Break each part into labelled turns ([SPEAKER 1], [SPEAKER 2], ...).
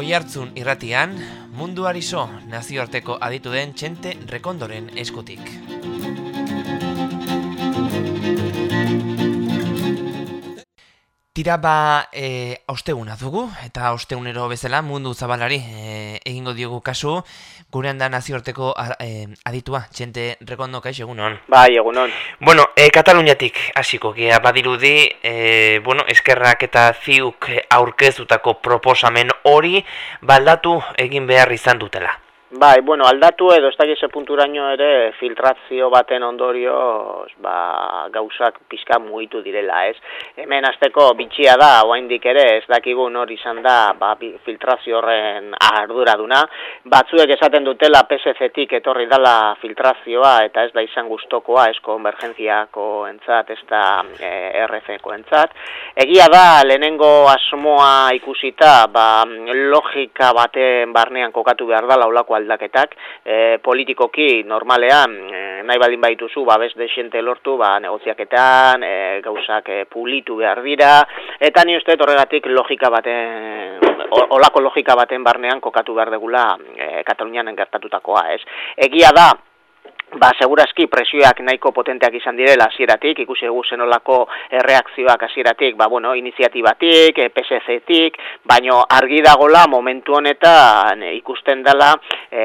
[SPEAKER 1] Oihartzun irratian, munduari so nazioarteko aditu den txente rekondoren eskutik. Tira ba e, austeguna dugu, eta austegunero bezala mundu zabalari e, egingo diogu kasu, gurean da nazioarteko e, aditua, txente rekondo kaix egunon.
[SPEAKER 2] Bai, egunon.
[SPEAKER 1] Bueno, e, Kataluniatik hasiko gea badirudi, e, bueno, eskerrak eta ziuk aurkezutako proposamen hori baldatu egin behar izan dutela.
[SPEAKER 2] Bai, bueno, aldatu edo ez dakize punturaino ere filtrazio baten ondorioz ba, gauzak pizka mugitu direla, ez? Hemen azteko bitxia da, oaindik ere, ez dakigu hori izan da ba, filtrazio horren arduraduna. Batzuek esaten dutela PSC-tik etorri dala filtrazioa eta ez da izan gustokoa ez konvergentziako entzat, ez da e, RF-ko entzat. Egia da, lehenengo asmoa ikusita, ba, logika baten barnean kokatu behar da laulako aldaketak e, politikoki normalean e, nahi baldin baituzu babes desente lortu ba negoziaketan e, gauzak e, pulitu behar dira eta ni uste horregatik logika baten olako logika baten barnean kokatu behar degula e, Katalunian gertatutakoa ez? Egia da ba, segurazki presioak nahiko potenteak izan direla hasieratik ikusi egu zenolako erreakzioak hasieratik ba, bueno, iniziatibatik, e, PSC-tik, baino argi dagola momentu honetan e, ikusten dela e,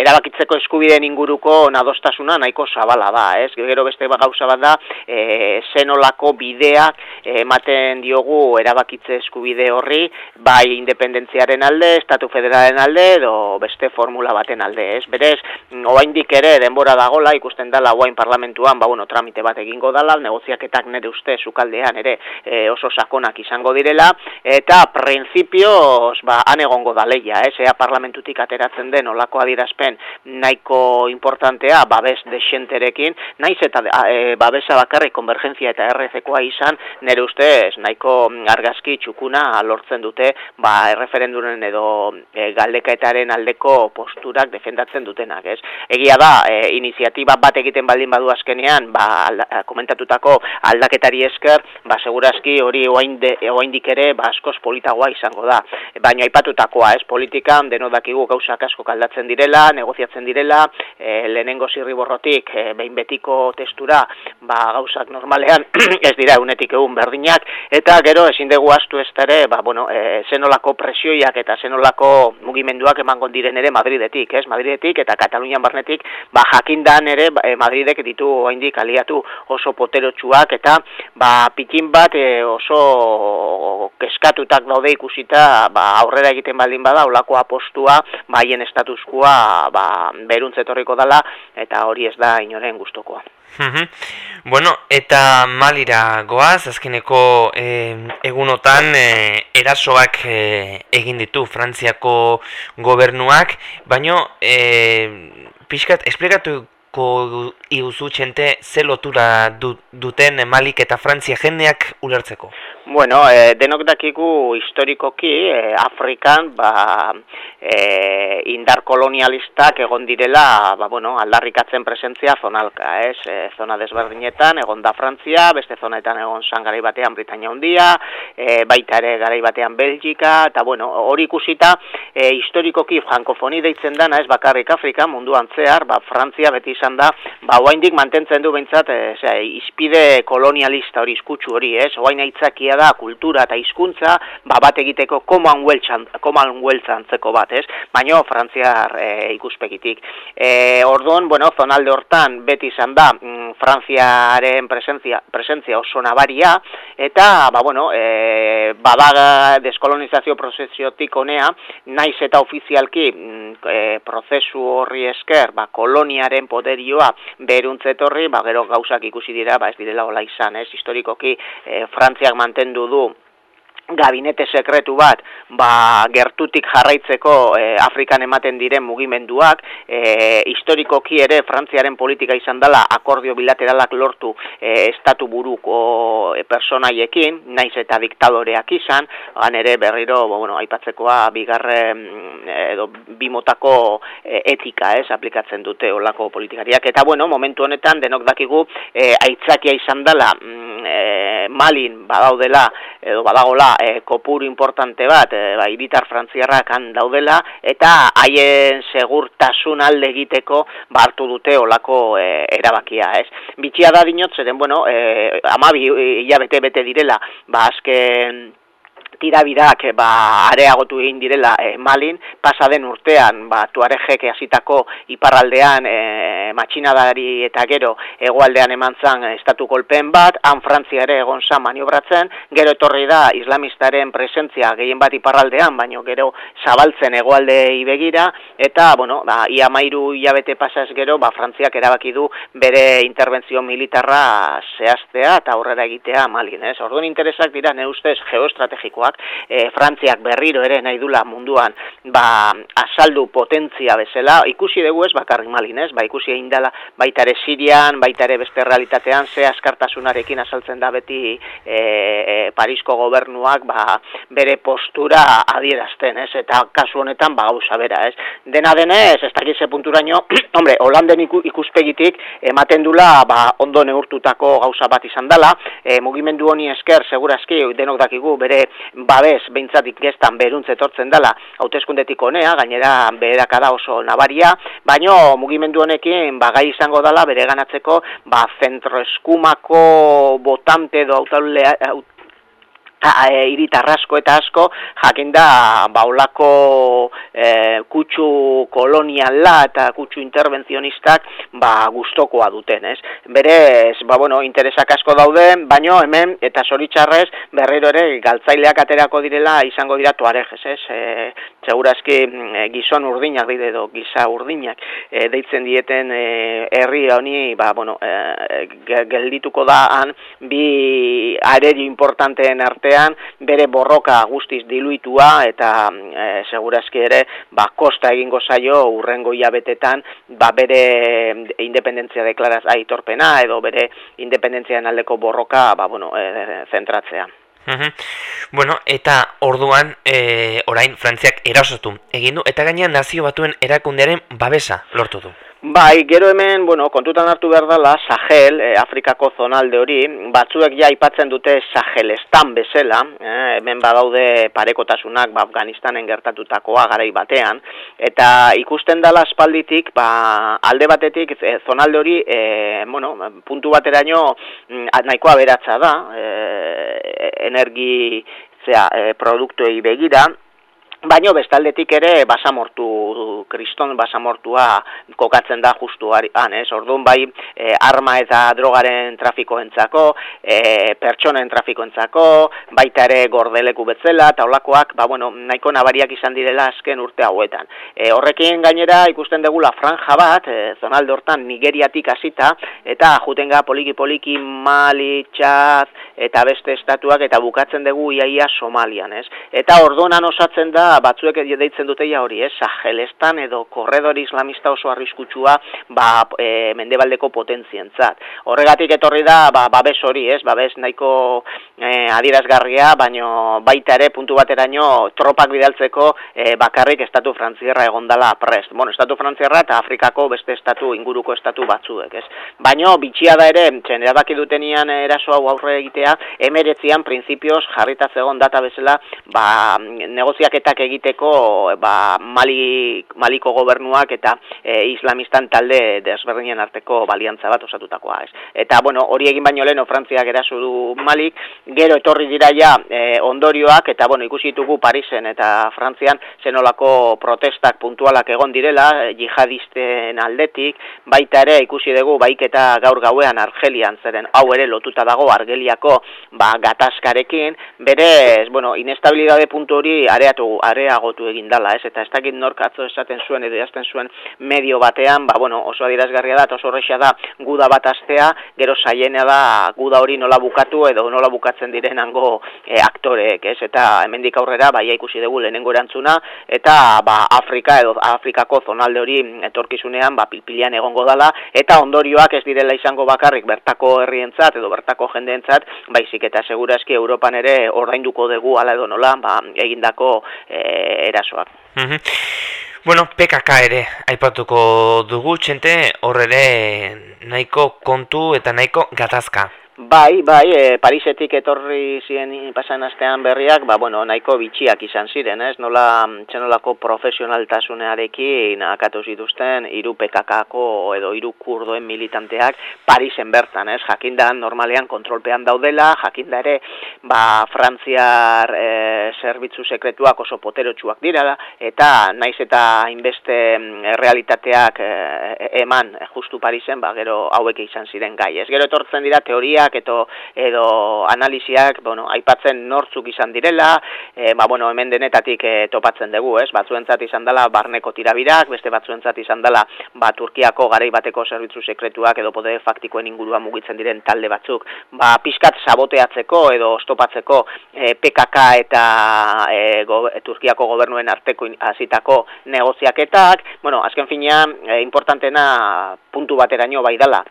[SPEAKER 2] erabakitzeko eskubideen inguruko nadostasuna nahiko zabala da, ez? Gero beste ba, gauza bat da, e, zenolako bideak ematen diogu erabakitze eskubide horri, bai independentziaren alde, estatu federalen alde, edo beste formula baten alde, ez? Berez, oaindik ere denbora dagola ikusten dela guain parlamentuan, ba, bueno, tramite bat egingo dala, negoziaketak nire uste sukaldean ere e, oso sakonak izango direla, eta prinsipioz, ba, anegongo da leia, ez, ea parlamentutik ateratzen den olako adirazpen nahiko importantea, babes desenterekin, naiz eta e, babesa bakarri konvergentzia eta RZ-koa izan, nire ustez nahiko argazki txukuna lortzen dute, ba, erreferendunen edo e, galdekaetaren aldeko posturak defendatzen dutenak, ez. Egia da, e, iniziatiba bat egiten baldin badu azkenean, ba, alda, eh, komentatutako aldaketari esker, ba, segurazki hori oaindik ere, ba, askoz politagoa izango da. Baina aipatutakoa, ez, politikan, deno dakigu gauzak asko kaldatzen direla, negoziatzen direla, e, lehenengo zirriborrotik, e, behin betiko testura, ba, gauzak normalean, ez dira, unetik egun berdinak, eta gero, ezin dugu astu ez ere, ba, bueno, e, zenolako presioiak eta zenolako mugimenduak emango diren ere Madridetik, ez, Madridetik eta Katalunian barnetik, ba, jakindan ere ba, e, Madridek ditu oraindik aliatu oso poterotsuak eta ba, pikin bat e, oso keskatutak daude ikusita ba, aurrera egiten baldin bada olako apostua baien estatuskoa ba, beruntzetorriko dala eta hori ez da inoren gustokoa.
[SPEAKER 1] Bueno, eta malira goaz, azkeneko eh, egunotan eh, erasoak eh, egin ditu Frantziako gobernuak, baino eh, pixkat, esplikatuko iguzu txente ze lotura duten Malik eta Frantzia jendeak ulertzeko?
[SPEAKER 2] Bueno, e, denok dakigu historikoki e, Afrikan ba, e, indar kolonialistak egon direla ba, bueno, aldarrikatzen presentzia zonalka, ez? E, zona desberdinetan, egon da Frantzia, beste zonetan egon zan garai batean Britania hundia, e, baita ere garai batean Belgika, eta bueno, hori ikusita e, historikoki frankofoni deitzen dana, ez bakarrik Afrika, munduan zehar, ba, Frantzia beti izan da, ba, oaindik mantentzen du behintzat, e, zera, izpide kolonialista hori iskutsu hori, ez? Oain aitzakia da kultura eta hizkuntza ba bat egiteko Commonwealth antzeko bat, ez? Baino Frantziar e, ikuspegitik. E, orduan, bueno, zonalde hortan beti izan da mm, Frantziaren presentzia, presentzia oso nabaria eta ba bueno, e, badaga deskolonizazio prozesiotik honea, naiz eta ofizialki mm, e, prozesu horri esker, ba koloniaren poderioa beruntzetorri, ba gero gauzak ikusi dira, ba ez direla hola izan, ez? Historikoki e, Frantziak manten mantendu du gabinete sekretu bat ba, gertutik jarraitzeko e, Afrikan ematen diren mugimenduak e, historikoki ere Frantziaren politika izan dela akordio bilateralak lortu e, estatu buruko e, personaiekin naiz eta diktadoreak izan han ere berriro bueno, aipatzekoa bigarren edo bimotako e, etika ez aplikatzen dute olako politikariak. Eta bueno momentu honetan denok dakigu e, aitzakia izan dela mm, malin badaudela edo badagola e, kopuru importante bat, e, ba, iritar frantziarrak han daudela, eta haien segurtasun alde egiteko bartu dute olako e, erabakia, ez. Bitxia da dinot, zeren, bueno, e, amabi hilabete bete direla, ba, azken tirabirak ba, areagotu egin direla e, Malin, pasa den urtean ba, tuarejek hasitako iparraldean e, matxinadari eta gero egoaldean eman zan estatu kolpen bat, han Frantzia ere egon zan maniobratzen, gero etorri da islamistaren presentzia gehien bat iparraldean, baino gero zabaltzen egoalde begira eta, bueno, ba, ia mairu hilabete pasaz gero, ba, Frantziak erabaki du bere interbentzio militarra zehaztea eta aurrera egitea Malin, ez? Orduan interesak dira, ne ustez, geoestrategikoak, e, Frantziak berriro ere nahi dula munduan, ba, asaldu potentzia bezala, ikusi dugu ez, bakarrik Malin, ez? Ba, ikusi egin dela baita ere Sirian, baita ere beste realitatean, ze askartasunarekin asaltzen da beti e, Parisko gobernuak ba, bere postura adierazten, ez? Eta kasu honetan ba gauza bera, ez? Dena denez, ez dakiz ze punturaino, hombre, Holanden ikuspegitik ematen dula ba, ondo neurtutako gauza bat izan dela, e, mugimendu honi esker segurazki denok dakigu bere babes beintzatik gestan beruntz etortzen dela hauteskundetik honea, gainera beherakada oso nabaria, baino mugimendu honekin bagai izango dela bere ganatzeko ba, zentro eskumako botante edo autaulea, e, iritarrasko eta asko jakin da baulako e, kutsu koloniala eta kutsu intervenzionistak ba gustokoa duten, ez? Berez, ba bueno, interesak asko daude, baino hemen eta soritzarrez berriro ere galtzaileak aterako direla izango dira tuarejes, ez? E, segurazki e, gizon urdinak dide edo giza urdinak e, deitzen dieten herri honi, ba bueno, e, geldituko da han bi areri importanteen arte bere borroka guztiz diluitua eta e, segurazki ere ba, kosta egingo zaio urrengo hilabetetan ba, bere independentzia deklaraz aitorpena edo bere independentzian aldeko borroka ba, bueno, e, zentratzea.
[SPEAKER 1] Bueno, eta orduan e, orain Frantziak erasotu egin du eta gainean nazio batuen erakundearen babesa lortu du.
[SPEAKER 2] Bai, gero hemen, bueno, kontutan hartu behar dela, Sahel, e, Afrikako zonalde hori, batzuek ja aipatzen dute Sahelestan bezala, eh, hemen badaude parekotasunak ba, Afganistanen gertatutakoa garai batean, eta ikusten dela aspalditik, ba, alde batetik, e, zonalde hori, e, bueno, puntu bateraino mm, nahikoa beratza da, e, energi, zera, e, produktuei begira, Baino bestaldetik ere basamortu kriston basamortua kokatzen da justu han, ez? Orduan bai e, arma eta drogaren trafikoentzako, e, pertsonen trafikoentzako, baita ere gordeleku betzela eta holakoak, ba bueno, nahiko nabariak izan direla azken urte hauetan. E, horrekin gainera ikusten degula franja bat, e, zonalde hortan Nigeriatik hasita eta jutenga poliki poliki Mali, Txad eta beste estatuak eta bukatzen dugu iaia Somalian, ez? Eta orduan osatzen da batzuek deitzen dute ja hori, eh, Sahelestan edo korredori islamista oso arriskutsua ba, e, mendebaldeko potentzientzat. Horregatik etorri da ba, babes hori, ez, babes nahiko e, adierazgarria, baino baita ere puntu bateraino tropak bidaltzeko e, bakarrik estatu frantzierra egondala prest. Bueno, estatu frantzierra eta Afrikako beste estatu inguruko estatu batzuek, ez. Baino bitxia da ere, txen erabaki dutenian eraso hau aurre egitea, emeretzian printzipioz jarrita zegon data bezala, ba, negoziaketak egiteko ba, Mali, Maliko gobernuak eta e, islamistan talde desberdinen arteko baliantza bat osatutakoa ez. Eta bueno, hori egin baino leno Frantziak erasu du Malik, gero etorri dira ja e, ondorioak eta bueno, ikusi ditugu Parisen eta Frantzian zenolako protestak puntualak egon direla jihadisten aldetik, baita ere ikusi dugu baiketa gaur gauean Argelian zeren hau ere lotuta dago Argeliako ba, gatazkarekin, berez, bueno, inestabilidade puntu hori areatu, areagotu egin dala, ez? Eta ez dakit nork atzo esaten zuen edo jazten zuen medio batean, ba, bueno, oso adirazgarria da, eta oso horrexia da guda bat astea, gero saiena da guda hori nola bukatu edo nola bukatzen direnango e, aktoreek, ez? Eta hemendik aurrera, bai ikusi dugu lehenengo erantzuna, eta ba, Afrika edo Afrikako zonalde hori etorkizunean, ba, pilpilian egongo dala, eta ondorioak ez direla izango bakarrik bertako herrientzat edo bertako jendeentzat, baizik eta segurazki Europan ere ordainduko dugu ala edo nola, ba, egindako e, erasoak.
[SPEAKER 1] Bueno, PKK ere aipatuko dugu txente horre ere nahiko kontu eta nahiko gatazka.
[SPEAKER 2] Bai, bai, e, Parisetik etorri ziren pasan astean berriak, ba, bueno, nahiko bitxiak izan ziren, ez? Nola, txenolako profesionaltasunearekin akatu zituzten, iru pekakako edo iru kurdoen militanteak Parisen bertan, ez? Jakinda normalean kontrolpean daudela, jakinda ere, ba, Frantziar e, zerbitzu sekretuak oso poterotsuak dira, eta naiz eta inbeste mm, realitateak e, eman justu Parisen, ba, gero hauek izan ziren gai, ez? Gero etortzen dira teoria analiziak edo edo analisiak, bueno, aipatzen nortzuk izan direla, e, ba, bueno, hemen denetatik e, topatzen dugu, ez? Batzuentzat izan dela barneko tirabirak, beste batzuentzat izan dela ba Turkiako garai bateko zerbitzu sekretuak edo poder faktikoen inguruan mugitzen diren talde batzuk, ba pizkat saboteatzeko edo ostopatzeko e, PKK eta e, go, Turkiako gobernuen arteko hasitako negoziaketak, bueno, azken finean e, importantena puntu bateraino bai dela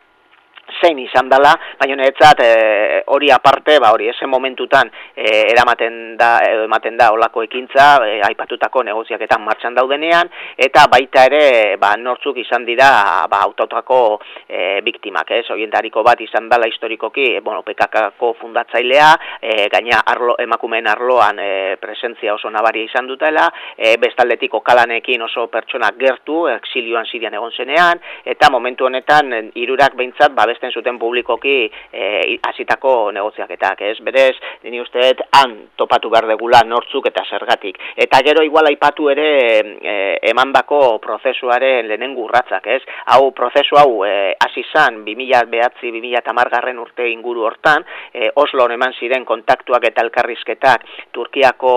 [SPEAKER 2] zein izan dela, baina niretzat e, hori aparte, ba hori ese momentutan e, eramaten da ematen da olako ekintza e, aipatutako negoziaketan martxan daudenean eta baita ere ba nortzuk izan dira ba autotako e, biktimak, ez? Hoientariko bat izan dela historikoki, bueno, PKKko fundatzailea, e, gaina arlo, emakumeen arloan e, presentzia oso nabaria izan dutela, e, bestaldetik okalanekin oso pertsona gertu, exilioan Sirian egon zenean eta momentu honetan hirurak beintzat ba babesten zuten publikoki e, hasitako negoziaketak, ez? Berez, ni usteet han topatu behar degula nortzuk eta zergatik. Eta gero igual aipatu ere e, emandako prozesuaren lehenengo urratzak, ez? Hau prozesu hau e, hasi zan 2000 behatzi, 2000 garren urte inguru hortan, e, Oslo eman ziren kontaktuak eta elkarrizketak Turkiako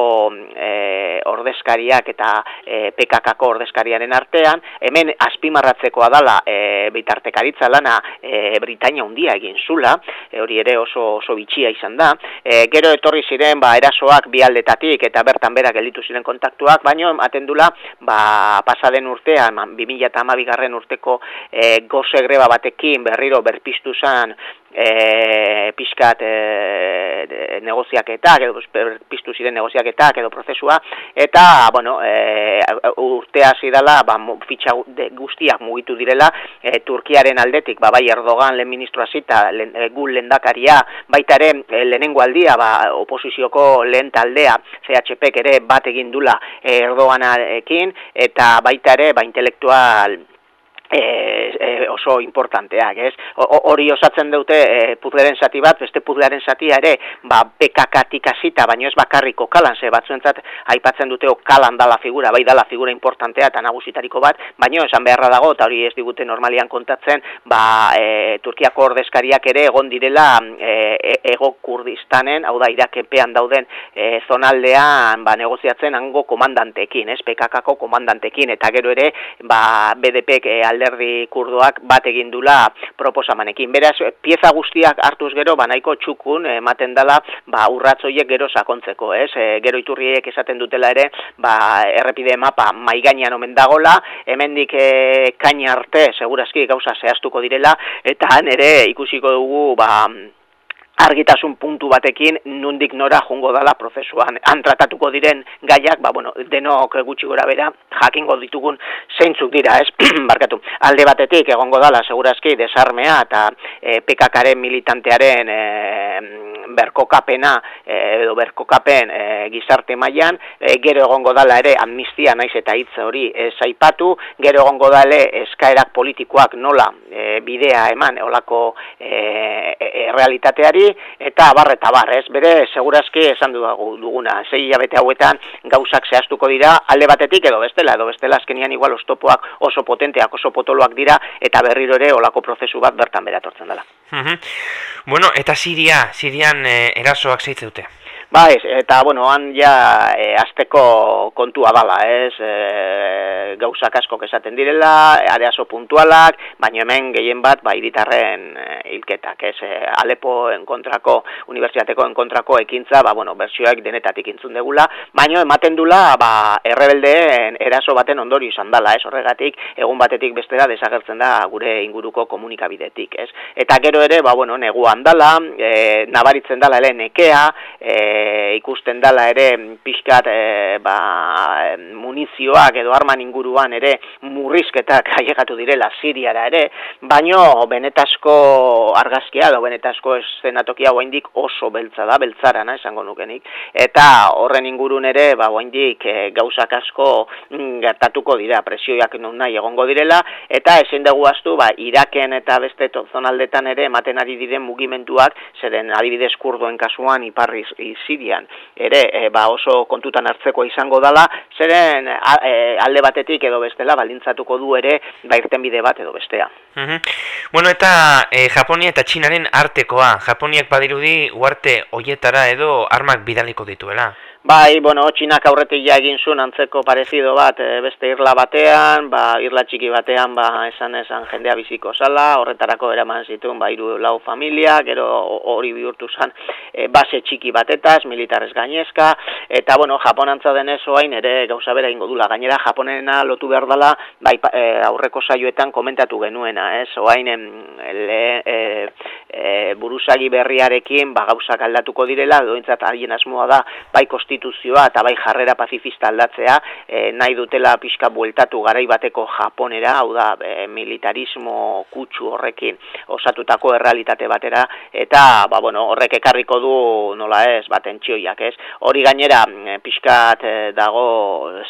[SPEAKER 2] e, ordezkariak eta e, PKKko ordezkariaren artean, hemen azpimarratzekoa dala e, bitartekaritza lana e, Britania handia egin zula, e, hori ere oso oso bitxia izan da. E, gero etorri ziren ba erasoak bi aldetatik eta bertan bera gelditu ziren kontaktuak, baino ematen dula ba pasaden urtean 2012garren urteko e, goze greba batekin berriro berpiztu zan e, pixkat e, negoziaketak, edo piztu ziren negoziaketak edo prozesua, eta, bueno, e, urtea zidala, ba, fitxa guztiak mugitu direla, e, Turkiaren aldetik, ba, bai Erdogan lehen ministroa zita, len, e, gu lendakaria, baita ere, e, lehenengo aldia, ba, oposizioko lehen taldea, CHP ere bat egin dula e, Erdoganarekin, eta baita ere, ba, intelektual e, e, oso importanteak, ez? Hori osatzen dute e, puzleren zati bat, beste puzlearen zatia ere, ba, bekakatik hasita, baino ez bakarriko kalan, ze batzuentzat aipatzen dute kalan dala figura, bai dala figura importantea eta nagusitariko bat, baino esan beharra dago, eta hori ez digute normalian kontatzen, ba, e, Turkiako ordezkariak ere egon direla e, ego kurdistanen, hau da, irakepean dauden e, zonaldean, ba, negoziatzen hango komandantekin, ez, PKKko komandantekin, eta gero ere, ba, BDP e, alderdi kurdoak bat egin dula proposamanekin. Beraz, pieza guztiak hartuz gero, ba, nahiko txukun, ematen dela, ba, urratzoiek gero sakontzeko, ez? E, gero iturriek esaten dutela ere, ba, errepide mapa maiganean omen dagola, hemendik e, kaina arte, segurazki gauza zehaztuko direla, eta han ere ikusiko dugu, ba, argitasun puntu batekin nundik nora jongo dala prozesuan. Han tratatuko diren gaiak, ba, bueno, denok gutxi gora bera, jakingo ditugun zeintzuk dira, ez? Barkatu, alde batetik egongo dala, segurazki, desarmea eta e, PKKaren militantearen e, berkokapena e, edo berkokapen e, gizarte mailan e, gero egongo dala ere amnistia naiz eta hitz hori ez aipatu, gero egongo dale eskaerak politikoak nola e, bidea eman olako e, e, realitateari eta bar eta bar, ez? Bere segurazki esan dugu duguna, sei hilabete hauetan gauzak zehaztuko dira alde batetik edo bestela, edo bestela azkenian igual ostopoak oso potenteak, oso potoloak dira eta berriro ere olako prozesu bat bertan beratortzen dela.
[SPEAKER 1] Bueno, eta Siria, Sirian eh, erasoak zeitzeute?
[SPEAKER 2] Ba ez, eta bueno, han ja e, azteko kontua dala, ez, e, gauzak asko esaten direla, areaso puntualak, baina hemen gehien bat, ba, iritarren e, hilketak, ez, e, Alepo enkontrako, universitateko enkontrako ekintza, ba, bueno, bertsioak denetatik intzun degula, baina ematen dula, ba, errebeldeen eraso baten ondori izan dala, ez, horregatik, egun batetik bestera desagertzen da gure inguruko komunikabidetik, ez. Eta gero ere, ba, bueno, neguan dala, e, nabaritzen dala ele nekea, e, ikusten dala ere pixkat e, ba, munizioak edo arman inguruan ere murrizketak ailegatu direla Siriara ere, baino benetasko argazkia edo benetasko eszenatokia oraindik oso beltza da, beltzarana esango nukenik. Eta horren ingurun ere, ba oraindik e, gauzak asko mm, gertatuko dira, presioak non nahi egongo direla eta ezin dugu astu ba Iraken eta beste zonaldetan ere ematen ari diren mugimenduak, zeren adibidez kurdoen kasuan iparri Sirian ere e, ba oso kontutan hartzeko izango dala, zeren e, alde batetik edo bestela balintzatuko du ere ba irtenbide bat edo bestea.
[SPEAKER 1] Bueno, eta e, Japonia eta Txinaren artekoa, Japoniak badirudi uarte hoietara edo armak bidaliko dituela.
[SPEAKER 2] Bai, bueno, txinak aurretik egin zuen antzeko parezido bat, e, beste irla batean, ba, irla txiki batean, ba, esan esan jendea biziko zala, horretarako eraman zituen, ba, iru lau familia, gero hori bihurtu zan, e, base txiki batetaz, militarrez gainezka, eta, bueno, japonantza denez oain, ere gauza bera ingo dula, gainera, japonena lotu behar dela, bai, e, aurreko saioetan komentatu genuena, ez, oain, le, e, e, buruzagi berriarekin, ba, gauzak aldatuko direla, dointzat, arien asmoa da, bai, konstituzioa eta bai jarrera pazifista aldatzea, e, nahi dutela pixka bueltatu garai bateko japonera, hau da e, militarismo kutsu horrekin osatutako errealitate batera, eta ba, bueno, horrek ekarriko du nola ez, baten txioiak ez. Hori gainera e, pixkat e, dago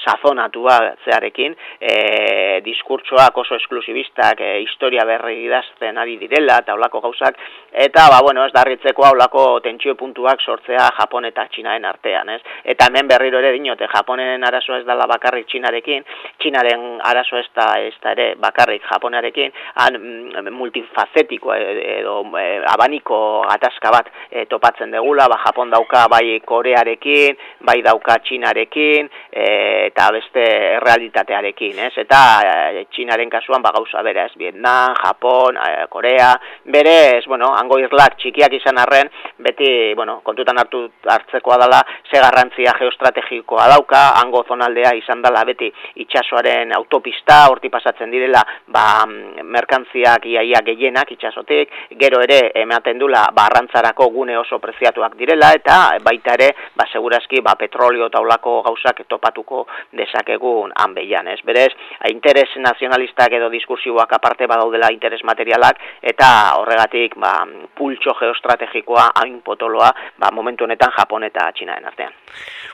[SPEAKER 2] sazonatua zearekin, e, diskurtsoak oso esklusibistak, e, historia berri idazten ari direla, eta olako gauzak, eta ba, bueno, ez darritzeko aulako tentsio puntuak sortzea Japon eta Txinaen artean, ez? eta hemen berriro ere dinote Japonen arazoa ez dela bakarrik Txinarekin, Txinaren arazoa ez da, ez da ere bakarrik Japonarekin, han mm, multifazetiko edo e, abaniko atazka bat e, topatzen degula, ba, Japon dauka bai Korearekin, bai dauka Txinarekin, e, eta beste realitatearekin, ez? Eta e, Txinaren kasuan ba gauza bere, ez? Vietnam, Japon, Korea, bere, ez, bueno, hango irlak txikiak izan arren, beti, bueno, kontutan hartu hartzekoa dela, ze garrantzia geostrategikoa dauka, hango zonaldea izan dela beti itxasoaren autopista, horti pasatzen direla, ba, merkantziak iaia gehienak itxasotik, gero ere ematen dula barrantzarako gune oso preziatuak direla, eta baita ere, ba, segurazki, ba, petrolio taulako gauzak topatuko dezakegun hanbeian, ez? Berez, interes nazionalistak edo diskursiboak aparte badaudela interes materialak, eta horregatik, ba, pultxo geostrategikoa hain potoloa, ba, momentu honetan Japon eta Txinaen artean.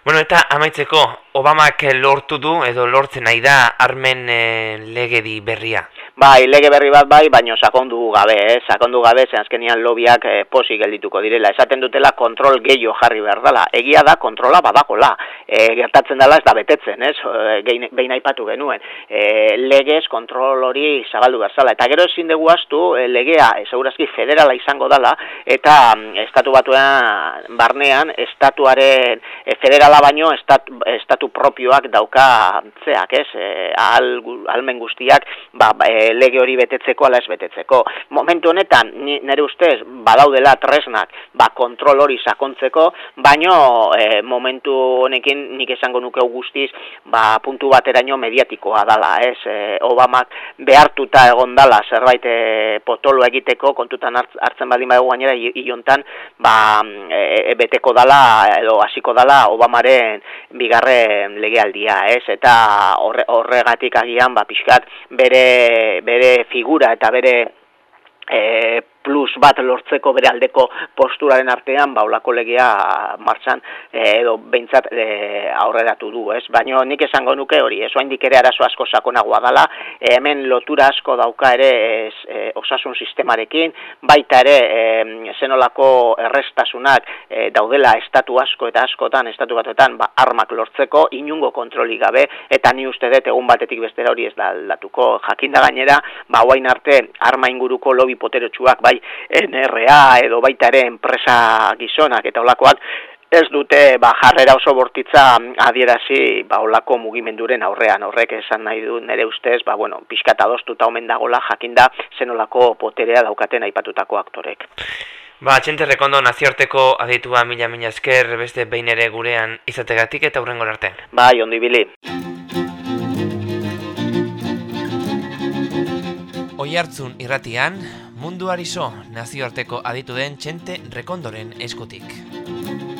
[SPEAKER 1] Bueno, eta amaitzeko, Obamak lortu du edo lortzen nahi da armen e, legedi berria?
[SPEAKER 2] Bai, lege berri bat bai, baino sakondu gabe, eh? sakondu gabe, zen azkenian lobiak eh, posi geldituko direla. Esaten dutela kontrol gehiago jarri behar dela. Egia da, kontrola badakola. E, gertatzen dela ez da betetzen, ez? E, behin aipatu genuen. E, legez kontrol hori zabaldu behar Eta gero ezin dugu astu, e, legea, e, segurazki federala izango dela, eta mm, estatu batuan barnean, estatuaren e, federala baino, estatu, estatu propioak dauka zeak, ez? E, al, almen guztiak, ba, ba e, lege hori betetzeko ala ez betetzeko. Momentu honetan, nire ustez, badaudela tresnak, ba, kontrol hori sakontzeko, baino e, momentu honekin nik esango nuke guztiz, ba, puntu bateraino mediatikoa dala, ez? E, Obamak behartuta egon dala zerbait e, potolo egiteko, kontutan hartzen baldin badu gainera, iontan, ba, e, beteko dala, edo hasiko dala, Obamaren bigarren legealdia, ez? Eta horregatik agian, ba, pixkat, bere bere figura eta bere e, plus bat lortzeko bere aldeko posturaren artean baulako legea martxan eh, edo behintzat e, aurreratu du, ez? Baina nik esango nuke hori, ez? Oaindik ere arazo asko sakonagoa dala, e, hemen lotura asko dauka ere ez, e, osasun sistemarekin, baita ere e, zenolako errestasunak e, daudela estatu asko eta askotan, estatu batetan, ba, armak lortzeko, inungo kontroli gabe, eta ni uste dut egun batetik bestera hori ez da aldatuko. Jakinda gainera, ba, arte arma inguruko lobi poterotsuak, ba, bai NRA edo baita ere enpresa gizonak eta olakoak ez dute ba, jarrera oso bortitza adierazi ba, olako mugimenduren aurrean horrek esan nahi du nere ustez ba, bueno, pixka eta doztuta omen dagola jakinda zenolako poterea daukaten aipatutako aktorek.
[SPEAKER 1] Ba, txente rekondo naziorteko aditua mila mila esker beste behin ere gurean izategatik eta hurrengo arte.
[SPEAKER 2] Bai, ondo ibili.
[SPEAKER 1] Oihartzun irratian, munduari so nazioarteko aditu den txente rekondoren eskutik.